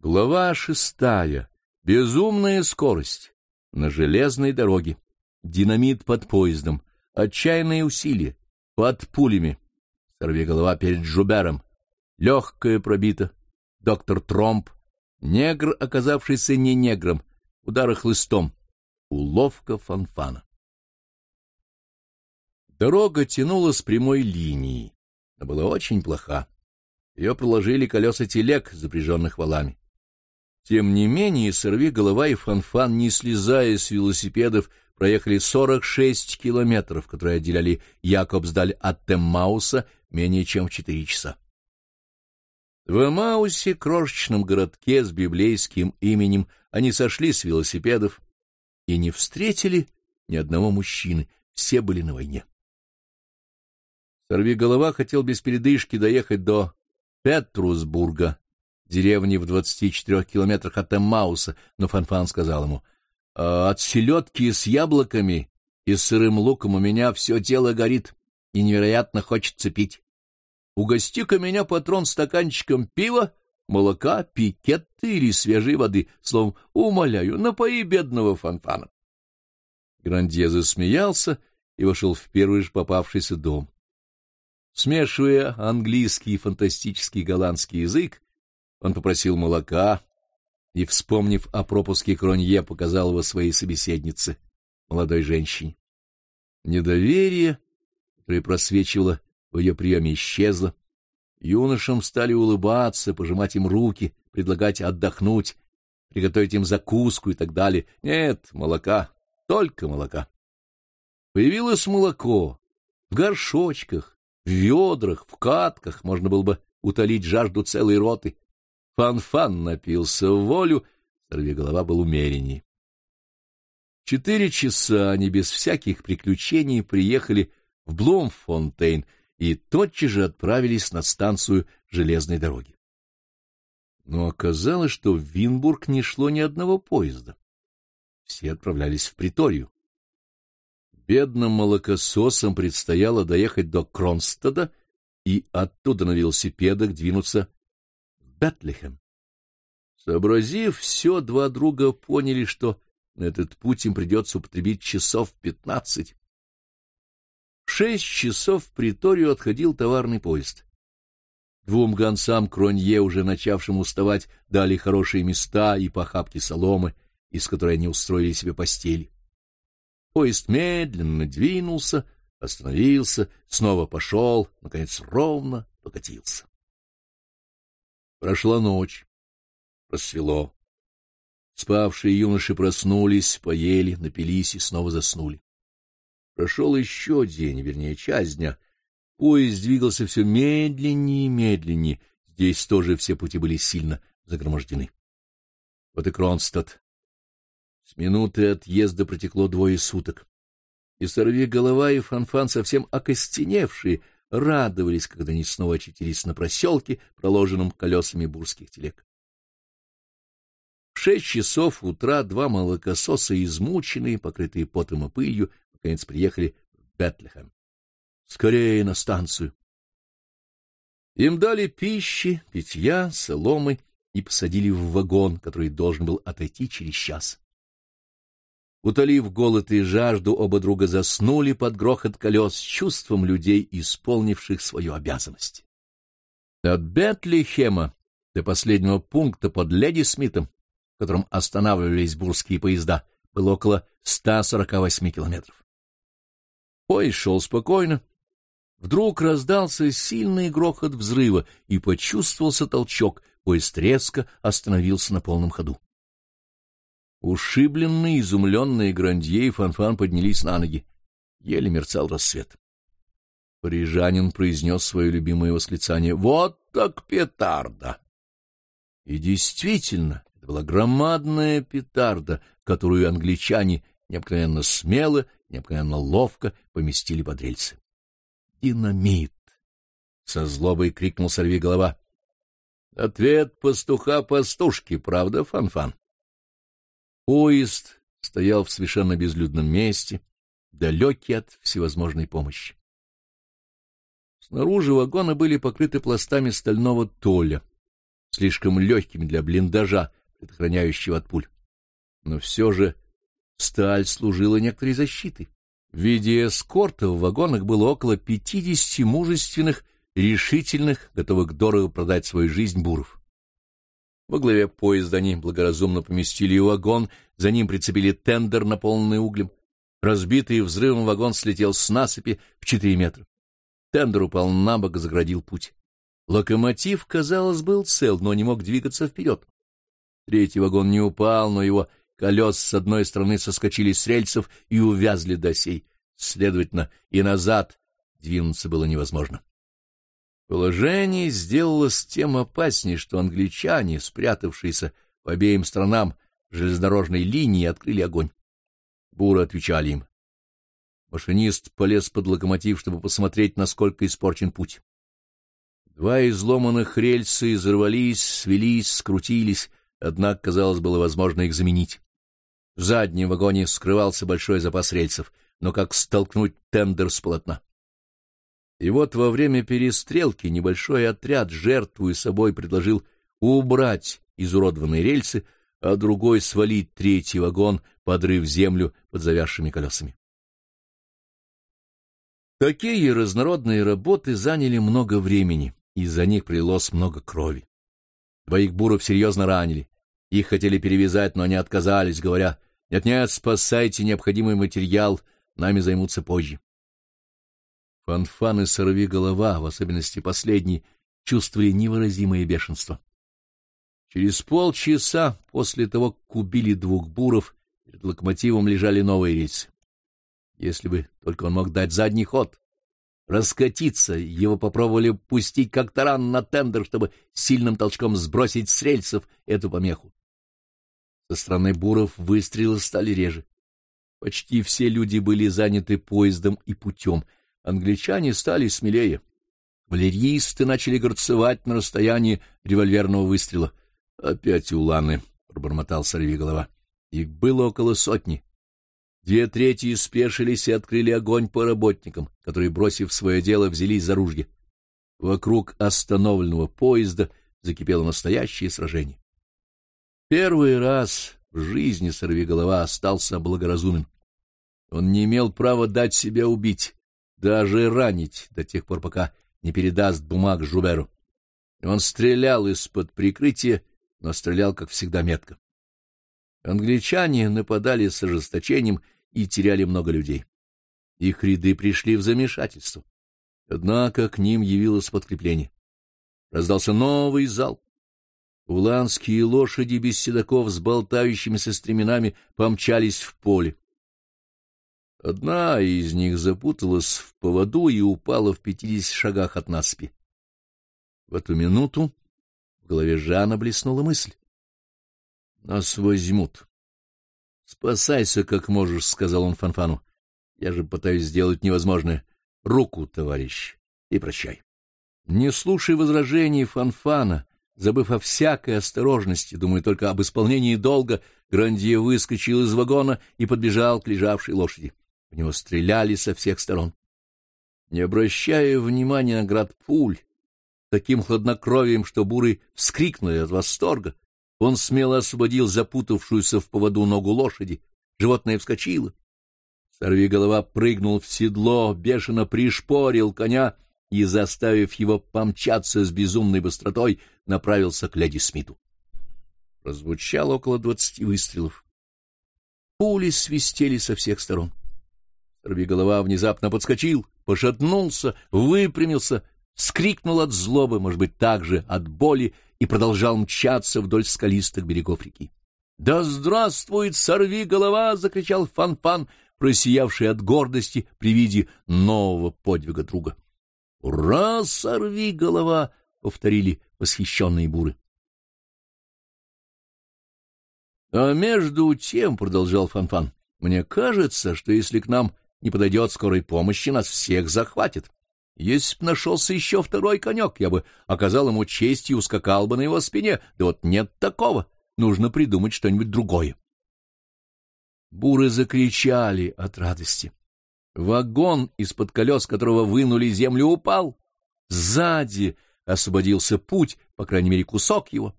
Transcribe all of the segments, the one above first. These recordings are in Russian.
Глава шестая. Безумная скорость. На железной дороге. Динамит под поездом. Отчаянные усилия. Под пулями. Сорви голова перед Жубером. Легкая пробита. Доктор Тромп. Негр, оказавшийся не негром. Удары хлыстом. Уловка фанфана. Дорога тянулась прямой линией, но была очень плоха. Ее проложили колеса телег, запряженных валами. Тем не менее, сорви голова и фанфан, не слезая с велосипедов, проехали 46 километров, которые отделяли Якобсдаль от Теммауса менее чем в 4 часа. В Эмаусе, крошечном городке с библейским именем, они сошли с велосипедов и не встретили ни одного мужчины, все были на войне. Сорви голова хотел без передышки доехать до Петрусбурга, деревни в двадцати четырех километрах от Эммауса, но Фанфан сказал ему, «А «От селедки с яблоками и сырым луком у меня все тело горит, и невероятно хочется пить. Угости-ка меня, патрон, стаканчиком пива, молока, пикетты или свежей воды, словом, умоляю, напои бедного Фанфана». Грандье засмеялся и вошел в первый же попавшийся дом. Смешивая английский и фантастический голландский язык, он попросил молока и, вспомнив о пропуске Кронье, показал его своей собеседнице, молодой женщине. Недоверие, которое просвечивало в ее приеме, исчезло. Юношам стали улыбаться, пожимать им руки, предлагать отдохнуть, приготовить им закуску и так далее. Нет, молока, только молока. Появилось молоко в горшочках, в ведрах, в катках, можно было бы утолить жажду целой роты. Фан-фан напился в волю, голова был умеренней. Четыре часа они без всяких приключений приехали в Блумфонтейн и тотчас же отправились на станцию железной дороги. Но оказалось, что в Винбург не шло ни одного поезда. Все отправлялись в Приторию. Бедным молокососам предстояло доехать до Кронстада и оттуда на велосипедах двинуться Бетлехем. Сообразив все, два друга поняли, что на этот путь им придется употребить часов пятнадцать. В шесть часов в приторию отходил товарный поезд. Двум гонцам Кронье, уже начавшим уставать, дали хорошие места и похапки соломы, из которой они устроили себе постель. Поезд медленно двинулся, остановился, снова пошел, наконец ровно покатился. Прошла ночь. Рассвело. Спавшие юноши проснулись, поели, напились и снова заснули. Прошел еще день, вернее, часть дня. Поезд двигался все медленнее и медленнее. Здесь тоже все пути были сильно загромождены. Вот и Кронстадт. С минуты отъезда протекло двое суток. И сорви голова и фанфан, совсем окостеневшие, радовались, когда они снова очутились на проселке, проложенном колесами бурских телег. В шесть часов утра два молокососа, измученные, покрытые потом и пылью, наконец приехали в Бетлехем. Скорее на станцию. Им дали пищи, питья, соломы и посадили в вагон, который должен был отойти через час. Утолив голод и жажду, оба друга заснули под грохот колес с чувством людей, исполнивших свою обязанность. От Бетлихема до последнего пункта под Леди Смитом, в котором останавливались бурские поезда, было около 148 километров. Поезд шел спокойно. Вдруг раздался сильный грохот взрыва, и почувствовался толчок. Поезд резко остановился на полном ходу. Ушибленные, изумленные Грандье и Фанфан поднялись на ноги. Еле мерцал рассвет. Парижанин произнес свое любимое восклицание «Вот так петарда!» И действительно, это была громадная петарда, которую англичане необыкновенно смело, необыкновенно ловко поместили под рельсы. «Динамит!» — со злобой крикнул сорвиголова. «Ответ пастуха пастушки, правда, Фанфан?» Поезд стоял в совершенно безлюдном месте, далекий от всевозможной помощи. Снаружи вагоны были покрыты пластами стального толя. слишком легкими для блиндажа, предохраняющего от пуль. Но все же сталь служила некоторой защитой. В виде эскорта в вагонах было около пятидесяти мужественных, решительных, готовых дорого продать свою жизнь буров. Во главе поезда они благоразумно поместили вагон, за ним прицепили тендер, наполненный углем. Разбитый взрывом вагон слетел с насыпи в четыре метра. Тендер упал на бок заградил путь. Локомотив, казалось, был цел, но не мог двигаться вперед. Третий вагон не упал, но его колес с одной стороны соскочили с рельсов и увязли до сей. Следовательно, и назад двинуться было невозможно. Положение сделалось тем опаснее, что англичане, спрятавшиеся по обеим сторонам железнодорожной линии, открыли огонь. Буры отвечали им. Машинист полез под локомотив, чтобы посмотреть, насколько испорчен путь. Два изломанных рельса изорвались, свелись, скрутились, однако, казалось, было возможно их заменить. В заднем вагоне скрывался большой запас рельсов, но как столкнуть тендер с полотна? И вот во время перестрелки небольшой отряд, жертвуя собой, предложил убрать изуродованные рельсы, а другой свалить третий вагон, подрыв землю под завязшими колесами. Такие разнородные работы заняли много времени, и за них прилилось много крови. Двоих буров серьезно ранили. Их хотели перевязать, но они отказались, говоря, «Нет-нет, спасайте необходимый материал, нами займутся позже». Фанфан и сорви голова, в особенности последний, чувствовали невыразимое бешенство. Через полчаса после того, как убили двух буров, перед локомотивом лежали новые рельсы. Если бы только он мог дать задний ход, раскатиться, его попробовали пустить как таран на тендер, чтобы сильным толчком сбросить с рельсов эту помеху. Со стороны буров выстрелы стали реже. Почти все люди были заняты поездом и путем. Англичане стали смелее. Валерьисты начали горцевать на расстоянии револьверного выстрела. — Опять уланы, — пробормотал сорвиголова. Их было около сотни. Две трети спешились и открыли огонь по работникам, которые, бросив свое дело, взялись за ружья. Вокруг остановленного поезда закипело настоящее сражение. Первый раз в жизни сорвиголова остался благоразумен. Он не имел права дать себя убить, даже ранить до тех пор, пока не передаст бумаг Жуберу. Он стрелял из-под прикрытия но стрелял, как всегда, метко. Англичане нападали с ожесточением и теряли много людей. Их ряды пришли в замешательство. Однако к ним явилось подкрепление. Раздался новый залп. Уланские лошади без седаков с болтающимися стременами помчались в поле. Одна из них запуталась в поводу и упала в пятидесяти шагах от наспи. В эту минуту в голове Жана блеснула мысль. — Нас возьмут. — Спасайся, как можешь, — сказал он Фанфану. — Я же пытаюсь сделать невозможное. Руку, товарищ, и прощай. Не слушай возражений Фанфана, забыв о всякой осторожности, думая только об исполнении долга, Грандье выскочил из вагона и подбежал к лежавшей лошади. В него стреляли со всех сторон. Не обращая внимания на град пуль, таким хладнокровием, что буры вскрикнули от восторга. Он смело освободил запутавшуюся в поводу ногу лошади. Животное вскочило. Сорвиголова прыгнул в седло, бешено пришпорил коня и, заставив его помчаться с безумной быстротой, направился к леди Смиту. Прозвучало около двадцати выстрелов. Пули свистели со всех сторон. Сорвиголова внезапно подскочил, пошатнулся, выпрямился, скрикнул от злобы, может быть, также от боли, и продолжал мчаться вдоль скалистых берегов реки. «Да здравствует, сорви голова!» — закричал Фан-Фан, просиявший от гордости при виде нового подвига друга. «Ура, сорви голова!» — повторили восхищенные буры. «А между тем, — продолжал Фан-Фан, — мне кажется, что если к нам не подойдет скорой помощи, нас всех захватит. Если б нашелся еще второй конек, я бы оказал ему честь и ускакал бы на его спине. Да вот нет такого. Нужно придумать что-нибудь другое. Буры закричали от радости. Вагон, из-под колес которого вынули землю, упал. Сзади освободился путь, по крайней мере, кусок его.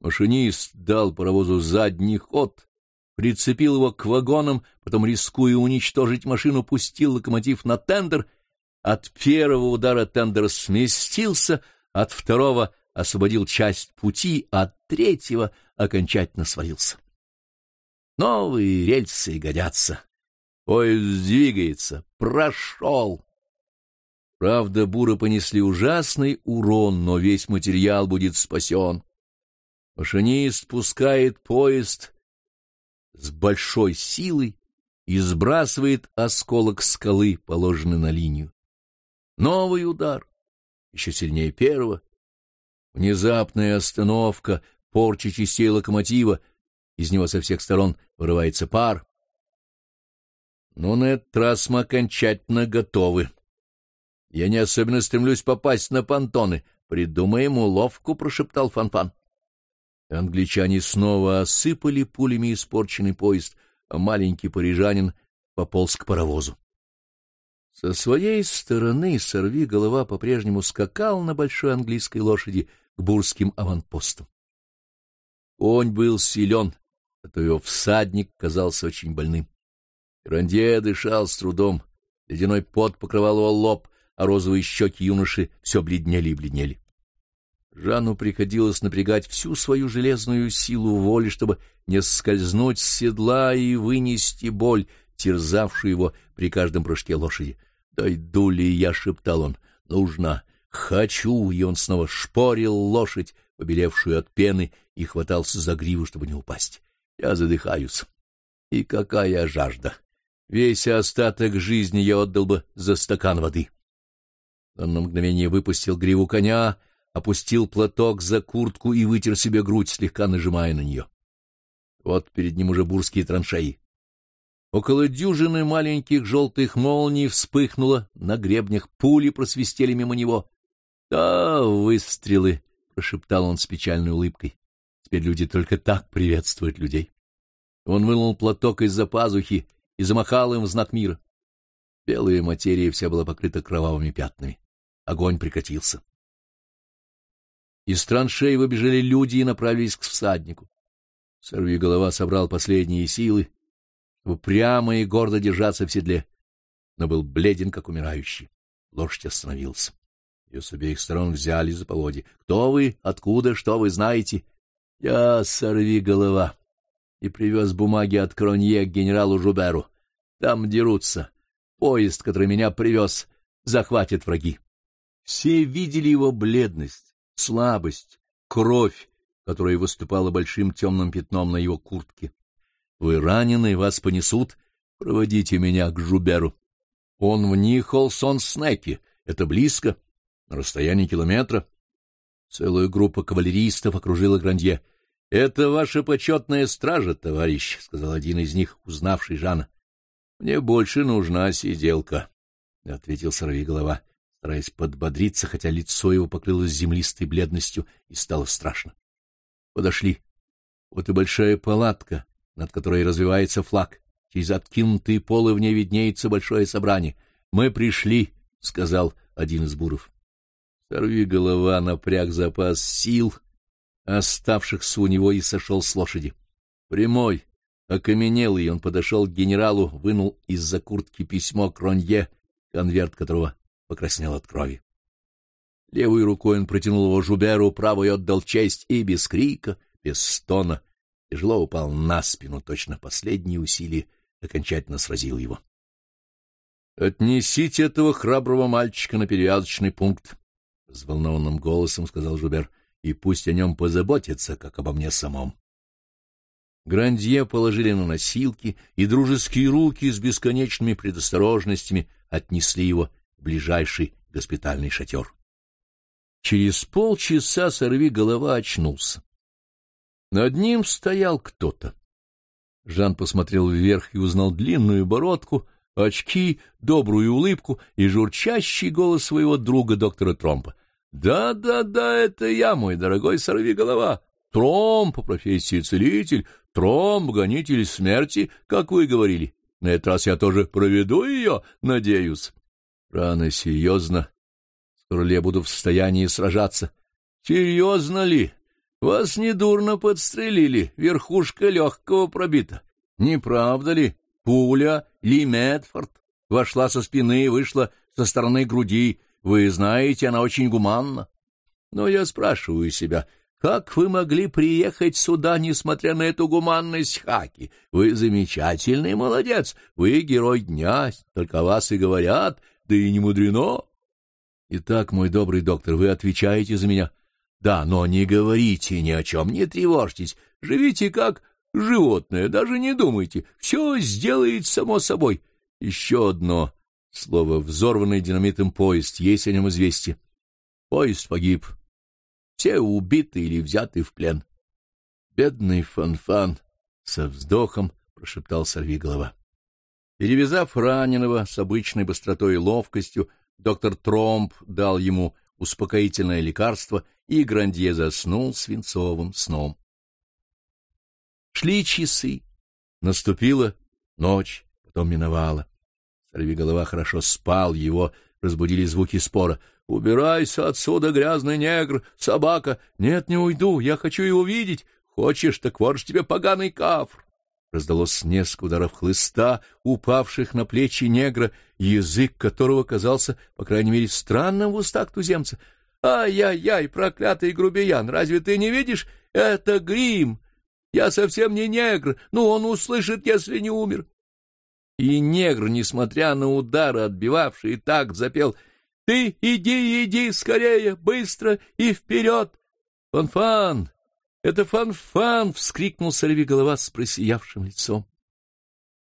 Машинист дал паровозу задний ход, прицепил его к вагонам, потом, рискуя уничтожить машину, пустил локомотив на тендер. От первого удара тендер сместился, от второго освободил часть пути, от третьего окончательно свалился. Новые рельсы годятся. Поезд двигается, прошел. Правда, буры понесли ужасный урон, но весь материал будет спасен. Машинист пускает поезд с большой силой и сбрасывает осколок скалы, положенный на линию. Новый удар, еще сильнее первого. Внезапная остановка, порча частей локомотива, из него со всех сторон вырывается пар. Но на этот раз мы окончательно готовы. Я не особенно стремлюсь попасть на понтоны. Придумаем уловку, — прошептал Фанфан. -фан. Англичане снова осыпали пулями испорченный поезд, а маленький парижанин пополз к паровозу. Со своей стороны сорви голова по-прежнему скакал на большой английской лошади к бурским аванпостам. Конь был силен, а то его всадник казался очень больным. Рандье дышал с трудом, ледяной пот покрывал его лоб, а розовые щеки юноши все бледнели и бледнели. Жанну приходилось напрягать всю свою железную силу воли, чтобы не скользнуть с седла и вынести боль, терзавшую его при каждом прыжке лошади. «Дойду ли я?» — шептал он. «Нужно! Хочу!» И он снова шпорил лошадь, побелевшую от пены, и хватался за гриву, чтобы не упасть. Я задыхаюсь. И какая жажда! Весь остаток жизни я отдал бы за стакан воды. Он на мгновение выпустил гриву коня, опустил платок за куртку и вытер себе грудь, слегка нажимая на нее. Вот перед ним уже бурские траншеи. Около дюжины маленьких желтых молний вспыхнуло, на гребнях пули просвистели мимо него. — Да, выстрелы! — прошептал он с печальной улыбкой. — Теперь люди только так приветствуют людей. Он вынул платок из-за пазухи и замахал им в знак мира. Белая материя вся была покрыта кровавыми пятнами. Огонь прекратился. Из траншей выбежали люди и направились к всаднику. Сорви голова собрал последние силы, чтобы прямо и гордо держаться в седле, но был бледен, как умирающий. Лошадь остановился. Ее с обеих сторон взяли за поводья. — Кто вы? Откуда? Что вы знаете? — Я сорви голова. И привез бумаги от Кронье к генералу Жуберу. Там дерутся. Поезд, который меня привез, захватит враги. Все видели его бледность слабость, кровь, которая выступала большим темным пятном на его куртке. Вы ранены, вас понесут, проводите меня к Жуберу. Он в Нихолсон-Снеке, это близко, на расстоянии километра. Целая группа кавалеристов окружила Грандье. — Это ваша почетная стража, товарищ, — сказал один из них, узнавший Жана. — Мне больше нужна сиделка, — ответил сорвиголова стараясь подбодриться, хотя лицо его покрылось землистой бледностью и стало страшно. Подошли. Вот и большая палатка, над которой развивается флаг. Через откинутые полы в ней виднеется большое собрание. «Мы пришли», — сказал один из буров. Сорви голова, напряг запас сил, оставшихся у него, и сошел с лошади. Прямой, окаменелый, он подошел к генералу, вынул из-за куртки письмо Кронье, конверт которого покраснел от крови. Левой рукой он протянул его Жуберу, правой отдал честь и без крика, без стона, тяжело упал на спину, точно последние усилия окончательно сразил его. — Отнесите этого храброго мальчика на перевязочный пункт, — взволнованным голосом сказал Жубер, — и пусть о нем позаботится, как обо мне самом. Грандье положили на носилки, и дружеские руки с бесконечными предосторожностями отнесли его ближайший госпитальный шатер. Через полчаса сорви голова очнулся. Над ним стоял кто-то. Жан посмотрел вверх и узнал длинную бородку, очки, добрую улыбку и журчащий голос своего друга доктора Тромпа. «Да, да, да, это я, мой дорогой сорви голова. Тромп по профессии целитель, Тромп — гонитель смерти, как вы говорили. На этот раз я тоже проведу ее, надеюсь». — Рано серьезно, — скоро ли я буду в состоянии сражаться. Серьезно ли? Вас недурно подстрелили, верхушка легкого пробита. Не правда ли? Пуля Ли Медфорд вошла со спины и вышла со стороны груди. Вы знаете, она очень гуманна. Но я спрашиваю себя, как вы могли приехать сюда, несмотря на эту гуманность Хаки? Вы замечательный молодец, вы герой дня, только о вас и говорят, да и не мудрено. Итак, мой добрый доктор, вы отвечаете за меня. Да, но не говорите ни о чем, не тревожьтесь, живите как животное, даже не думайте, все сделает само собой. Еще одно слово, взорванный динамитом поезд, есть о нем известие. Поезд погиб. Все убиты или взяты в плен. Бедный Фанфан! Со вздохом прошептал сорвиголова. Перевязав раненого с обычной быстротой и ловкостью, доктор Тромп дал ему успокоительное лекарство, и Грандье заснул свинцовым сном. Шли часы. Наступила ночь, потом миновала. Сорвиголова хорошо спал, его разбудили звуки спора. «Убирайся отсюда, грязный негр! Собака! Нет, не уйду, я хочу его видеть! Хочешь, так вот тебе поганый кафр!» Раздалось несколько ударов хлыста, упавших на плечи негра, язык которого казался, по крайней мере, странным в устах туземца. «Ай-яй-яй, проклятый грубиян, разве ты не видишь? Это грим! Я совсем не негр, но он услышит, если не умер!» И негр, несмотря на удары, отбивавший, так запел «Ты иди, иди скорее, быстро и вперед!» «Фанфан! Это Фанфан!» — вскрикнул сорвиголова с просиявшим лицом.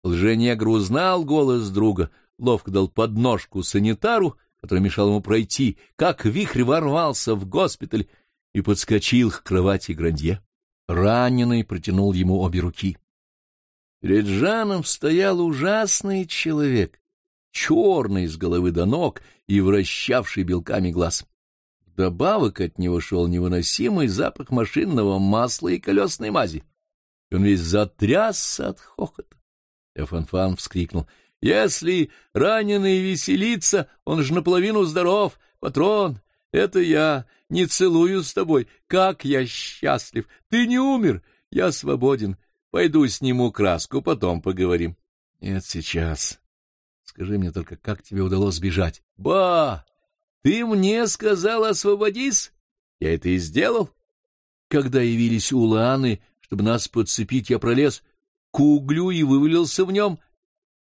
Лженегр узнал голос друга, ловко дал подножку санитару, который мешал ему пройти, как вихрь ворвался в госпиталь и подскочил к кровати Грандье. Раненый протянул ему обе руки. Перед Жаном стоял ужасный человек, черный с головы до ног и вращавший белками глаз. Вдобавок от него шел невыносимый запах машинного масла и колесной мази. Он весь затрясся от хохота. Эфанфан вскрикнул. — Если раненый веселится, он же наполовину здоров. Патрон, это я. Не целую с тобой. Как я счастлив! Ты не умер. Я свободен. Пойду сниму краску, потом поговорим. — Нет, сейчас. Скажи мне только, как тебе удалось сбежать? — Ба! Ты мне сказал освободись? Я это и сделал. Когда явились уланы, чтобы нас подцепить, я пролез к углю и вывалился в нем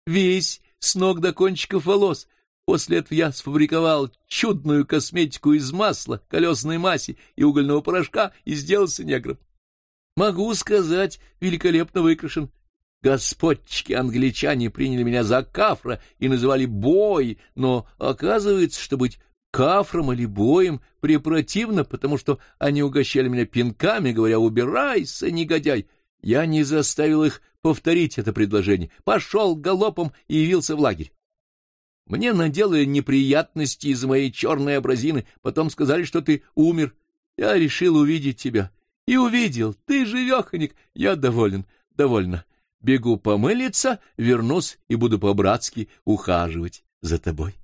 весь, с ног до кончиков волос. После этого я сфабриковал чудную косметику из масла, колесной масси и угольного порошка и сделался негром. Могу сказать, великолепно выкрашен. Господчики-англичане приняли меня за кафра и называли бой, но оказывается, что быть кафром или боем препротивно, потому что они угощали меня пинками, говоря «убирайся, негодяй». Я не заставил их повторить это предложение, пошел галопом и явился в лагерь. Мне наделали неприятности из-за моей черной образины, потом сказали, что ты умер. Я решил увидеть тебя и увидел, ты живеханик, я доволен, довольно. Бегу помылиться, вернусь и буду по-братски ухаживать за тобой.